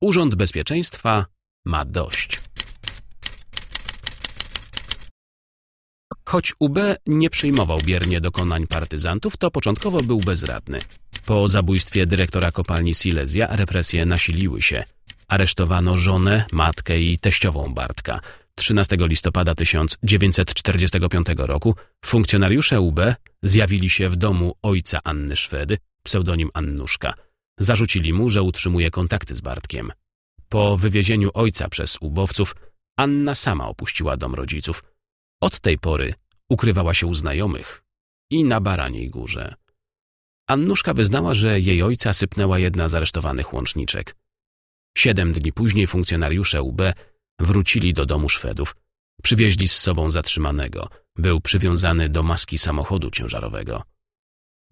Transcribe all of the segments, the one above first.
Urząd Bezpieczeństwa ma dość. Choć UB nie przyjmował biernie dokonań partyzantów, to początkowo był bezradny. Po zabójstwie dyrektora kopalni Silesia represje nasiliły się. Aresztowano żonę, matkę i teściową Bartka. 13 listopada 1945 roku funkcjonariusze UB zjawili się w domu ojca Anny Szwedy, pseudonim Annuszka. Zarzucili mu, że utrzymuje kontakty z Bartkiem. Po wywiezieniu ojca przez ubowców, Anna sama opuściła dom rodziców. Od tej pory ukrywała się u znajomych i na Baraniej Górze. Annuszka wyznała, że jej ojca sypnęła jedna z aresztowanych łączniczek. Siedem dni później funkcjonariusze UB wrócili do domu Szwedów. Przywieźli z sobą zatrzymanego. Był przywiązany do maski samochodu ciężarowego.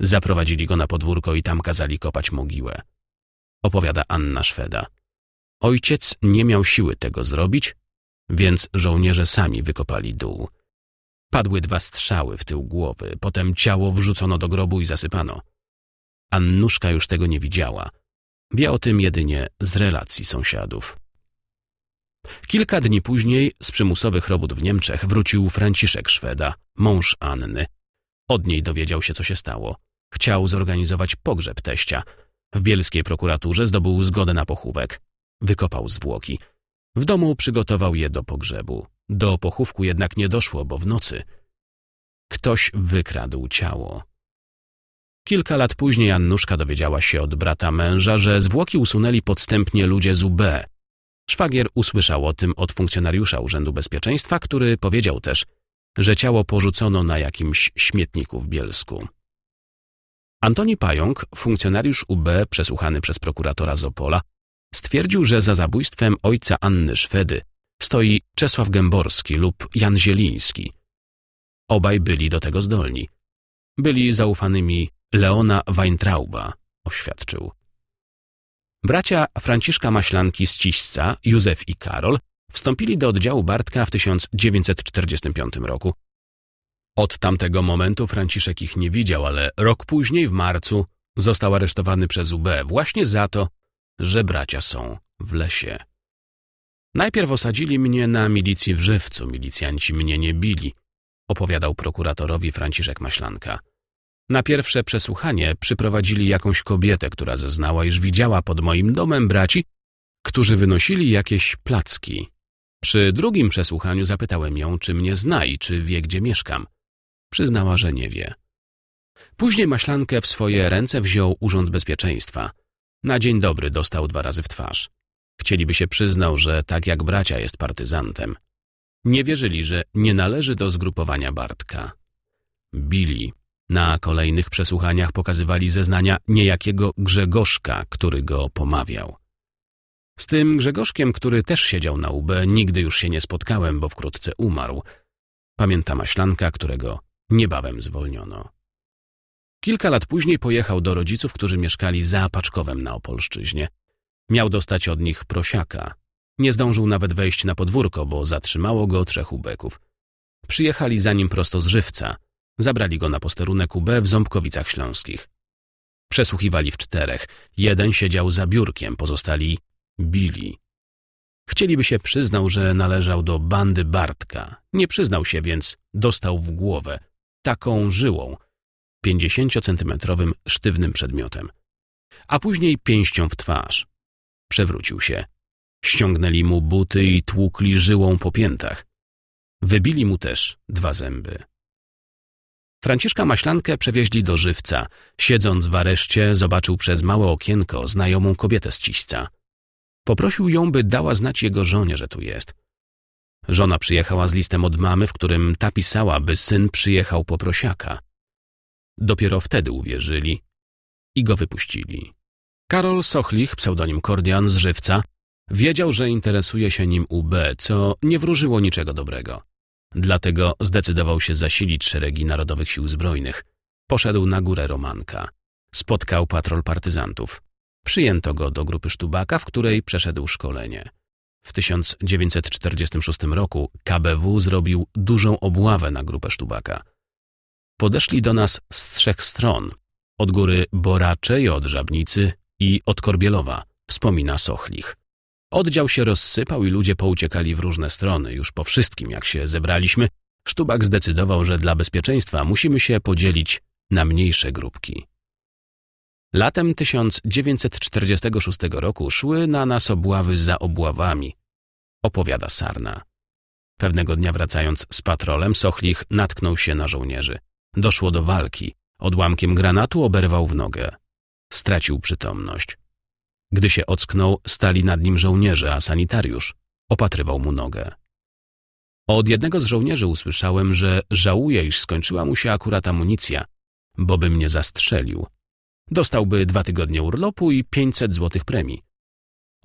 Zaprowadzili go na podwórko i tam kazali kopać mogiłę. Opowiada Anna Szweda. Ojciec nie miał siły tego zrobić, więc żołnierze sami wykopali dół. Padły dwa strzały w tył głowy, potem ciało wrzucono do grobu i zasypano. Annuszka już tego nie widziała. Wie o tym jedynie z relacji sąsiadów. Kilka dni później z przymusowych robót w Niemczech wrócił Franciszek Szweda, mąż Anny. Od niej dowiedział się, co się stało. Chciał zorganizować pogrzeb teścia. W bielskiej prokuraturze zdobył zgodę na pochówek. Wykopał zwłoki. W domu przygotował je do pogrzebu. Do pochówku jednak nie doszło, bo w nocy ktoś wykradł ciało. Kilka lat później Annuszka dowiedziała się od brata męża, że zwłoki usunęli podstępnie ludzie z UB. Szwagier usłyszał o tym od funkcjonariusza Urzędu Bezpieczeństwa, który powiedział też, że ciało porzucono na jakimś śmietniku w Bielsku. Antoni Pająk, funkcjonariusz UB przesłuchany przez prokuratora z Opola, stwierdził, że za zabójstwem ojca Anny Szwedy stoi Czesław Gęborski lub Jan Zieliński. Obaj byli do tego zdolni. Byli zaufanymi Leona Weintrauba, oświadczył. Bracia Franciszka Maślanki z Ciśca, Józef i Karol, wstąpili do oddziału Bartka w 1945 roku. Od tamtego momentu Franciszek ich nie widział, ale rok później, w marcu, został aresztowany przez UB właśnie za to, że bracia są w lesie. Najpierw osadzili mnie na milicji w Żywcu, milicjanci mnie nie bili, opowiadał prokuratorowi Franciszek Maślanka. Na pierwsze przesłuchanie przyprowadzili jakąś kobietę, która zeznała, iż widziała pod moim domem braci, którzy wynosili jakieś placki. Przy drugim przesłuchaniu zapytałem ją, czy mnie zna i czy wie, gdzie mieszkam. Przyznała, że nie wie. Później maślankę w swoje ręce wziął Urząd Bezpieczeństwa. Na dzień dobry dostał dwa razy w twarz. Chcieliby się przyznał, że tak jak bracia jest partyzantem. Nie wierzyli, że nie należy do zgrupowania Bartka. Bili. Na kolejnych przesłuchaniach pokazywali zeznania niejakiego Grzegorzka, który go pomawiał. Z tym Grzegorzkiem, który też siedział na UB, nigdy już się nie spotkałem, bo wkrótce umarł. Pamięta Maślanka, którego niebawem zwolniono. Kilka lat później pojechał do rodziców, którzy mieszkali za Paczkowem na Opolszczyźnie. Miał dostać od nich prosiaka. Nie zdążył nawet wejść na podwórko, bo zatrzymało go trzech ubeków. Przyjechali za nim prosto z Żywca. Zabrali go na posterunek UB w Ząbkowicach Śląskich. Przesłuchiwali w czterech. Jeden siedział za biurkiem, pozostali bili. Chcieliby się przyznał, że należał do bandy Bartka. Nie przyznał się, więc dostał w głowę taką żyłą, pięćdziesięciocentymetrowym sztywnym przedmiotem. A później pięścią w twarz. Przewrócił się. Ściągnęli mu buty i tłukli żyłą po piętach. Wybili mu też dwa zęby. Franciszka Maślankę przewieźli do żywca. Siedząc w areszcie, zobaczył przez małe okienko znajomą kobietę z ciśca. Poprosił ją, by dała znać jego żonie, że tu jest. Żona przyjechała z listem od mamy, w którym ta pisała, by syn przyjechał po prosiaka. Dopiero wtedy uwierzyli i go wypuścili. Karol Sochlich, pseudonim Kordian z Żywca, wiedział, że interesuje się nim UB, co nie wróżyło niczego dobrego. Dlatego zdecydował się zasilić szeregi Narodowych Sił Zbrojnych. Poszedł na górę Romanka. Spotkał patrol partyzantów. Przyjęto go do grupy Sztubaka, w której przeszedł szkolenie. W 1946 roku KBW zrobił dużą obławę na grupę Sztubaka. Podeszli do nas z trzech stron. Od góry Boraczej, od Żabnicy i od Korbielowa, wspomina Sochlich. Oddział się rozsypał i ludzie pouciekali w różne strony. Już po wszystkim, jak się zebraliśmy, Sztubak zdecydował, że dla bezpieczeństwa musimy się podzielić na mniejsze grupki. Latem 1946 roku szły na nas obławy za obławami, opowiada Sarna. Pewnego dnia wracając z patrolem, Sochlich natknął się na żołnierzy. Doszło do walki. Odłamkiem granatu oberwał w nogę. Stracił przytomność. Gdy się ocknął, stali nad nim żołnierze, a sanitariusz opatrywał mu nogę. Od jednego z żołnierzy usłyszałem, że żałuje, iż skończyła mu się akurat amunicja, bo by mnie zastrzelił. Dostałby dwa tygodnie urlopu i 500 złotych premii.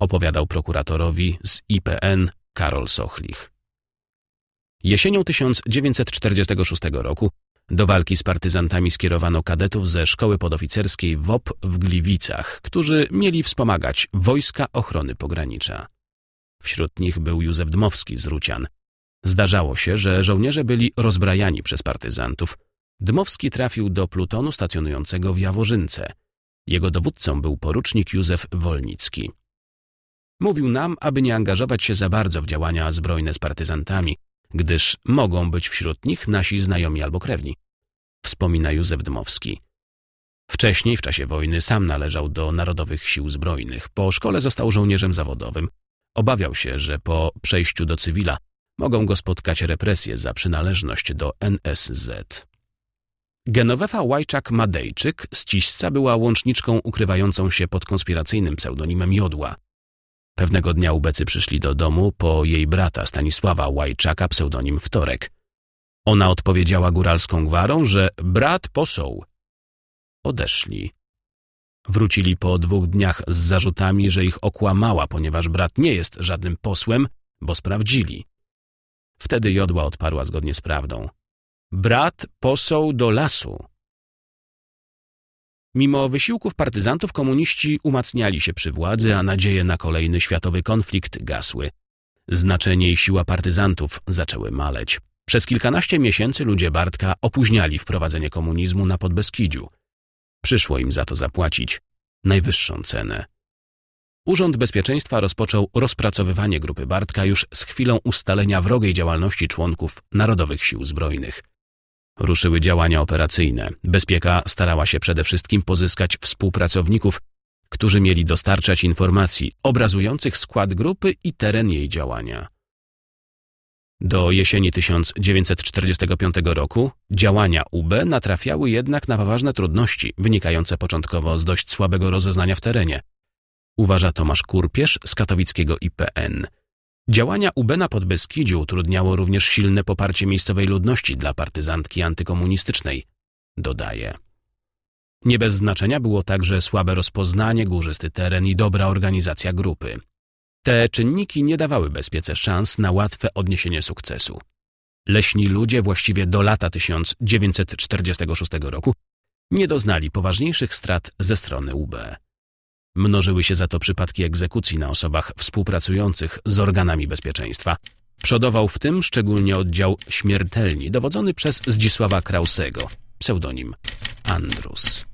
Opowiadał prokuratorowi z IPN Karol Sochlich. Jesienią 1946 roku do walki z partyzantami skierowano kadetów ze szkoły podoficerskiej WOP w Gliwicach, którzy mieli wspomagać Wojska Ochrony Pogranicza. Wśród nich był Józef Dmowski z Rucian. Zdarzało się, że żołnierze byli rozbrajani przez partyzantów. Dmowski trafił do plutonu stacjonującego w Jaworzynce. Jego dowódcą był porucznik Józef Wolnicki. Mówił nam, aby nie angażować się za bardzo w działania zbrojne z partyzantami, gdyż mogą być wśród nich nasi znajomi albo krewni, wspomina Józef Dmowski. Wcześniej, w czasie wojny, sam należał do Narodowych Sił Zbrojnych. Po szkole został żołnierzem zawodowym. Obawiał się, że po przejściu do cywila mogą go spotkać represje za przynależność do NSZ. Genowefa Łajczak-Madejczyk z Ciśca była łączniczką ukrywającą się pod konspiracyjnym pseudonimem Jodła. Pewnego dnia ubecy przyszli do domu po jej brata Stanisława Łajczaka, pseudonim Wtorek. Ona odpowiedziała góralską gwarą, że brat posoł. Odeszli. Wrócili po dwóch dniach z zarzutami, że ich okłamała, ponieważ brat nie jest żadnym posłem, bo sprawdzili. Wtedy Jodła odparła zgodnie z prawdą. Brat posoł do lasu. Mimo wysiłków partyzantów komuniści umacniali się przy władzy, a nadzieje na kolejny światowy konflikt gasły. Znaczenie i siła partyzantów zaczęły maleć. Przez kilkanaście miesięcy ludzie Bartka opóźniali wprowadzenie komunizmu na Podbeskidziu. Przyszło im za to zapłacić najwyższą cenę. Urząd Bezpieczeństwa rozpoczął rozpracowywanie grupy Bartka już z chwilą ustalenia wrogiej działalności członków Narodowych Sił Zbrojnych. Ruszyły działania operacyjne. Bezpieka starała się przede wszystkim pozyskać współpracowników, którzy mieli dostarczać informacji obrazujących skład grupy i teren jej działania. Do jesieni 1945 roku działania UB natrafiały jednak na poważne trudności, wynikające początkowo z dość słabego rozeznania w terenie. Uważa Tomasz Kurpiesz z katowickiego IPN – Działania UB na Podbeskidziu utrudniało również silne poparcie miejscowej ludności dla partyzantki antykomunistycznej, dodaje. Nie bez znaczenia było także słabe rozpoznanie, górzysty teren i dobra organizacja grupy. Te czynniki nie dawały bezpiece szans na łatwe odniesienie sukcesu. Leśni ludzie właściwie do lata 1946 roku nie doznali poważniejszych strat ze strony UB. Mnożyły się za to przypadki egzekucji na osobach współpracujących z organami bezpieczeństwa. Przodował w tym szczególnie oddział śmiertelni, dowodzony przez Zdzisława Krausego, pseudonim Andrus.